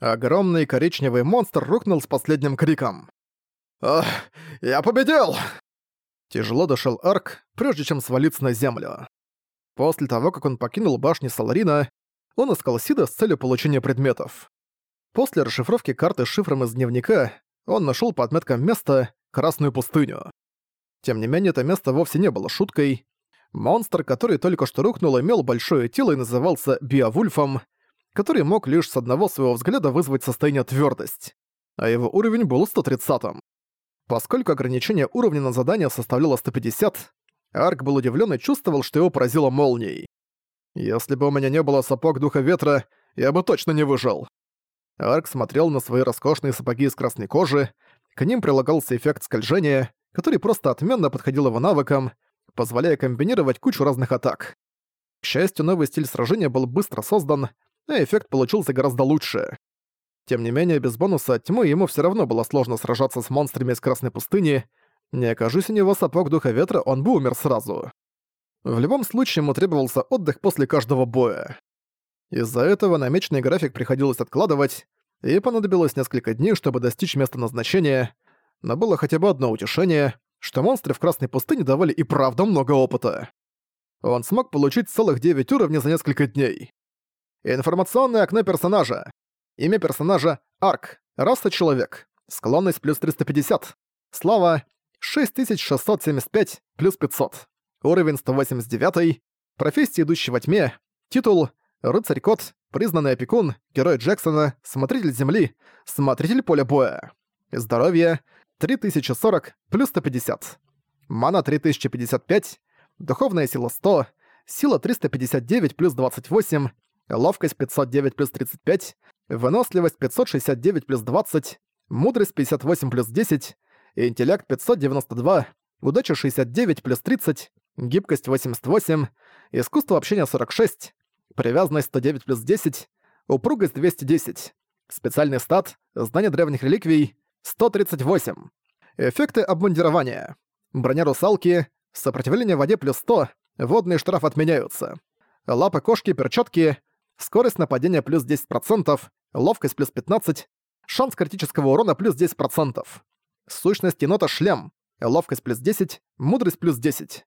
Огромный коричневый монстр рухнул с последним криком. «Ах, я победил!» Тяжело дышал Арк, прежде чем свалиться на землю. После того, как он покинул башни Саларина, он искал Сида с целью получения предметов. После расшифровки карты с шифром из дневника, он нашел по отметкам место Красную пустыню. Тем не менее, это место вовсе не было шуткой. Монстр, который только что рухнул, имел большое тело и назывался Биовульфом, который мог лишь с одного своего взгляда вызвать состояние твердость, а его уровень был 130-м. Поскольку ограничение уровня на задание составляло 150, Арк был удивлен и чувствовал, что его поразило молнией. «Если бы у меня не было сапог Духа Ветра, я бы точно не выжил». Арк смотрел на свои роскошные сапоги из красной кожи, к ним прилагался эффект скольжения, который просто отменно подходил его навыкам, позволяя комбинировать кучу разных атак. К счастью, новый стиль сражения был быстро создан, а эффект получился гораздо лучше. Тем не менее, без бонуса от тьмы ему все равно было сложно сражаться с монстрами из Красной пустыни. Не окажись у него сапог Духа Ветра, он бы умер сразу. В любом случае, ему требовался отдых после каждого боя. Из-за этого намеченный график приходилось откладывать, и понадобилось несколько дней, чтобы достичь места назначения, но было хотя бы одно утешение, что монстры в Красной пустыне давали и правда много опыта. Он смог получить целых 9 уровней за несколько дней. Информационное окно персонажа. Имя персонажа — Арк. Раса — человек. Склонность плюс 350. Слава — 6675 плюс 500. Уровень 189. Профессия идущий во тьме. Титул — Рыцарь-кот, признанный опекун, герой Джексона, смотритель земли, смотритель поля боя. Здоровье — 3040 плюс 150. Мана — 3055. Духовная сила — 100. Сила — 359 плюс 28. Ловкость — 509 плюс 35 выносливость 569 плюс 20, мудрость 58 плюс 10, интеллект 592, удача 69 плюс 30, гибкость 88, искусство общения 46, привязанность 109 плюс 10, упругость 210, специальный стат, знание древних реликвий 138, эффекты обмундирования, броня русалки, сопротивление воде плюс 100, водный штраф отменяются, лапы кошки, перчатки, скорость нападения плюс 10%, ловкость плюс 15%, шанс критического урона плюс 10%. Сущность енота шлем, ловкость плюс 10, мудрость плюс 10.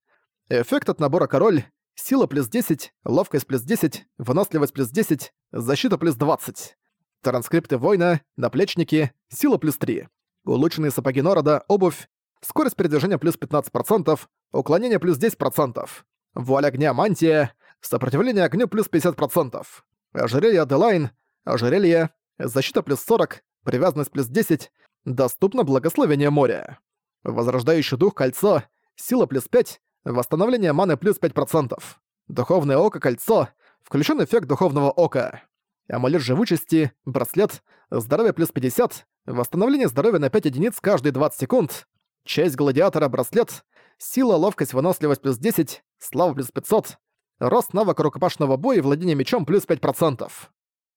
Эффект от набора король, сила плюс 10, ловкость плюс 10, выносливость плюс 10, защита плюс 20. Транскрипты воина, наплечники, сила плюс 3. Улучшенные сапоги Норода, обувь, скорость передвижения плюс 15%, уклонение плюс 10%. Вуаль огня, мантия, Сопротивление огню плюс 50%. Ожерелье Аделайн, ожерелье, защита плюс 40, привязанность плюс 10, доступно благословение моря. Возрождающий дух кольцо, сила плюс 5, восстановление маны плюс 5%. Духовное око кольцо, включен эффект духовного ока. Амулет живучести, браслет, здоровье плюс 50, восстановление здоровья на 5 единиц каждые 20 секунд, часть гладиатора браслет, сила, ловкость, выносливость плюс 10, слава плюс 500, рост навыка рукопашного боя и владение мечом плюс 5%.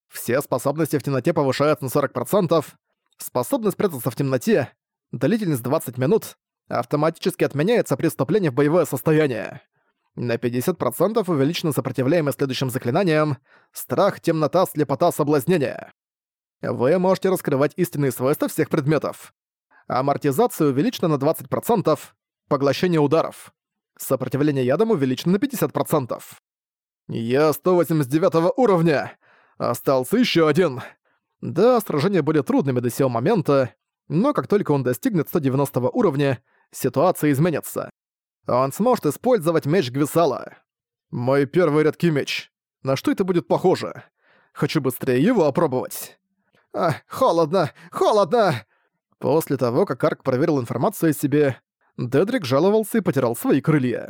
Все способности в темноте повышаются на 40%, способность прятаться в темноте, длительность 20 минут, автоматически отменяется при вступлении в боевое состояние. На 50% увеличено сопротивляемость следующим заклинаниям «Страх, темнота, слепота, соблазнение». Вы можете раскрывать истинные свойства всех предметов. Амортизация увеличена на 20%, поглощение ударов. Сопротивление ядом увеличено на 50%. Я 189 уровня! Остался еще один! Да, сражения были трудными до сего момента, но как только он достигнет 190 уровня, ситуация изменится. Он сможет использовать меч Гвисала. Мой первый редкий меч. На что это будет похоже? Хочу быстрее его опробовать. А, холодно, холодно! После того, как Арк проверил информацию о себе, Дедрик жаловался и потирал свои крылья.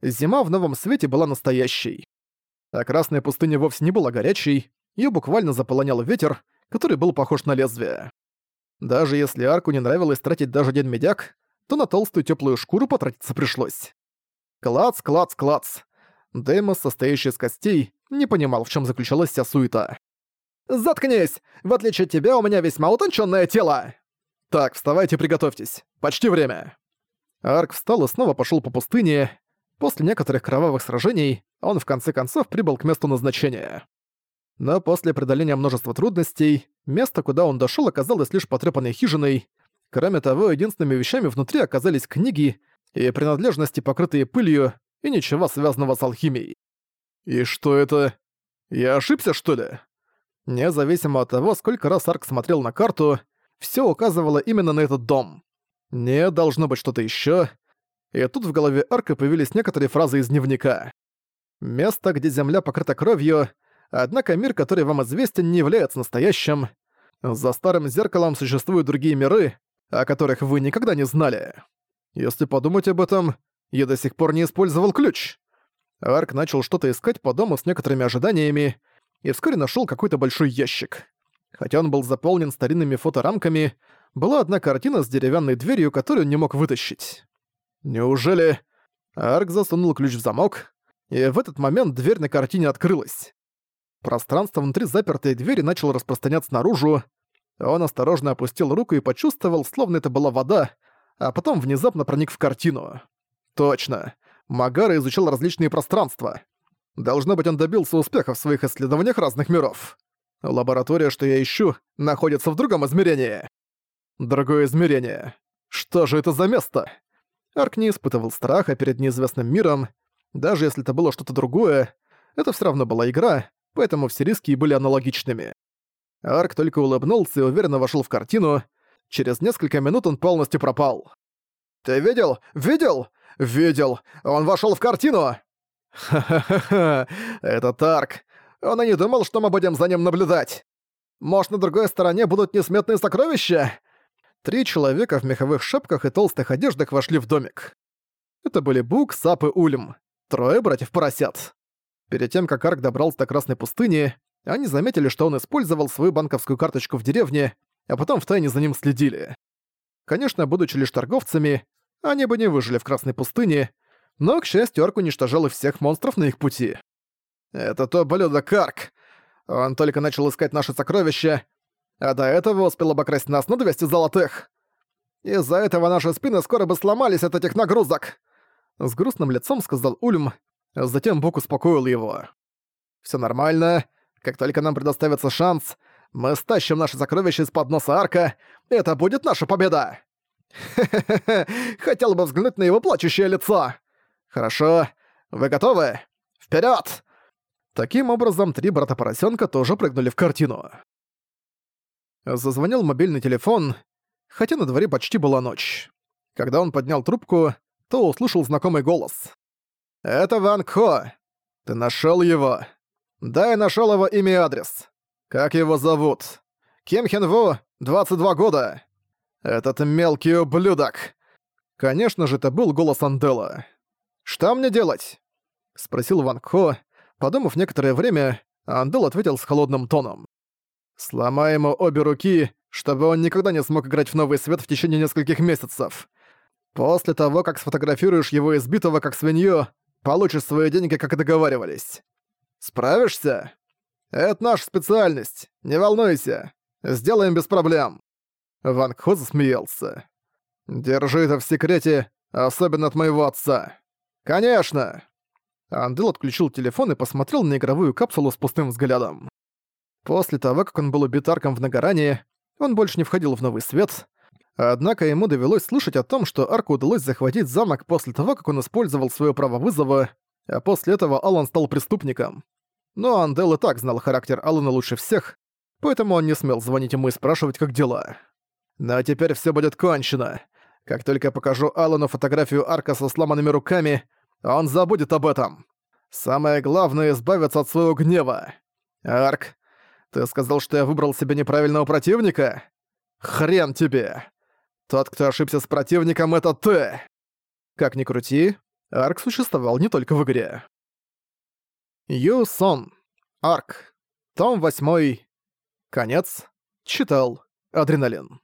Зима в новом свете была настоящей. А красная пустыня вовсе не была горячей, её буквально заполонял ветер, который был похож на лезвие. Даже если Арку не нравилось тратить даже день медяк, то на толстую теплую шкуру потратиться пришлось. Клац, клац, клац. Деймос, состоящий из костей, не понимал, в чем заключалась вся суета. «Заткнись! В отличие от тебя, у меня весьма утонченное тело!» «Так, вставайте, приготовьтесь. Почти время». Арк встал и снова пошел по пустыне. После некоторых кровавых сражений он в конце концов прибыл к месту назначения. Но после преодоления множества трудностей, место, куда он дошёл, оказалось лишь потрёпанной хижиной. Кроме того, единственными вещами внутри оказались книги и принадлежности, покрытые пылью, и ничего связанного с алхимией. И что это? Я ошибся, что ли? Независимо от того, сколько раз Арк смотрел на карту, всё указывало именно на этот дом. Не должно быть что-то ещё. И тут в голове Арка появились некоторые фразы из дневника. «Место, где земля покрыта кровью, однако мир, который вам известен, не является настоящим. За старым зеркалом существуют другие миры, о которых вы никогда не знали. Если подумать об этом, я до сих пор не использовал ключ». Арк начал что-то искать по дому с некоторыми ожиданиями и вскоре нашёл какой-то большой ящик. Хотя он был заполнен старинными фоторамками, была одна картина с деревянной дверью, которую не мог вытащить. Неужели... Арк засунул ключ в замок, и в этот момент дверь на картине открылась. Пространство внутри запертой двери начало распространяться наружу. Он осторожно опустил руку и почувствовал, словно это была вода, а потом внезапно проник в картину. Точно. Магара изучал различные пространства. Должно быть, он добился успеха в своих исследованиях разных миров. Лаборатория, что я ищу, находится в другом измерении. Другое измерение. Что же это за место? Арк не испытывал страха перед неизвестным миром. Даже если это было что-то другое, это все равно была игра, поэтому все риски были аналогичными. Арк только улыбнулся и уверенно вошел в картину. Через несколько минут он полностью пропал. «Ты видел? Видел? Видел! Он вошел в картину!» «Ха-ха-ха! Это Тарк! Он и не думал, что мы будем за ним наблюдать! Может, на другой стороне будут несметные сокровища?» Три человека в меховых шапках и толстых одеждах вошли в домик. Это были Бук, Сап и Ульм. Трое братьев-поросят. Перед тем, как Арк добрался до Красной пустыни, они заметили, что он использовал свою банковскую карточку в деревне, а потом втайне за ним следили. Конечно, будучи лишь торговцами, они бы не выжили в Красной пустыне, но, к счастью, Арк уничтожал и всех монстров на их пути. «Это то блюдо Карк. Он только начал искать наши сокровища, а до этого успел обокрасть нас на 200 золотых. Из-за этого наши спины скоро бы сломались от этих нагрузок!» С грустным лицом сказал Ульм, затем Бук успокоил его. «Всё нормально. Как только нам предоставится шанс, мы стащим наши сокровища из-под носа арка, это будет наша победа!» «Хе-хе-хе, хотел бы взглянуть на его плачущее лицо!» «Хорошо. Вы готовы? Вперёд!» Таким образом, три брата-поросенка тоже прыгнули в картину. Зазвонил мобильный телефон, хотя на дворе почти была ночь. Когда он поднял трубку, то услышал знакомый голос. «Это Ван Ко. Ты нашёл его?» «Да, я нашёл его имя и адрес. Как его зовут?» «Ким Хен Ву, 22 года». «Этот мелкий ублюдок!» Конечно же, это был голос Андела. «Что мне делать?» — спросил Ван Ко. Подумав некоторое время, Андел ответил с холодным тоном. Сломай ему обе руки, чтобы он никогда не смог играть в новый свет в течение нескольких месяцев. После того, как сфотографируешь его избитого как свинью, получишь свои деньги, как и договаривались. Справишься? Это наша специальность, не волнуйся. Сделаем без проблем. Ван Кхо засмеялся. Держи это в секрете, особенно от моего отца. Конечно. Андел отключил телефон и посмотрел на игровую капсулу с пустым взглядом. После того, как он был убит Арком в Нагоране, он больше не входил в Новый Свет, однако ему довелось слышать о том, что Арку удалось захватить замок после того, как он использовал своё право вызова, а после этого Алан стал преступником. Но Андел и так знал характер Алана лучше всех, поэтому он не смел звонить ему и спрашивать, как дела. Но теперь всё будет кончено. Как только покажу Алану фотографию Арка со сломанными руками, он забудет об этом. Самое главное — избавиться от своего гнева. Арк, ты сказал, что я выбрал себе неправильного противника? Хрен тебе! Тот, кто ошибся с противником, это ты! Как ни крути, Арк существовал не только в игре. Ю Сон. Арк. Том 8. Конец. Читал. Адреналин.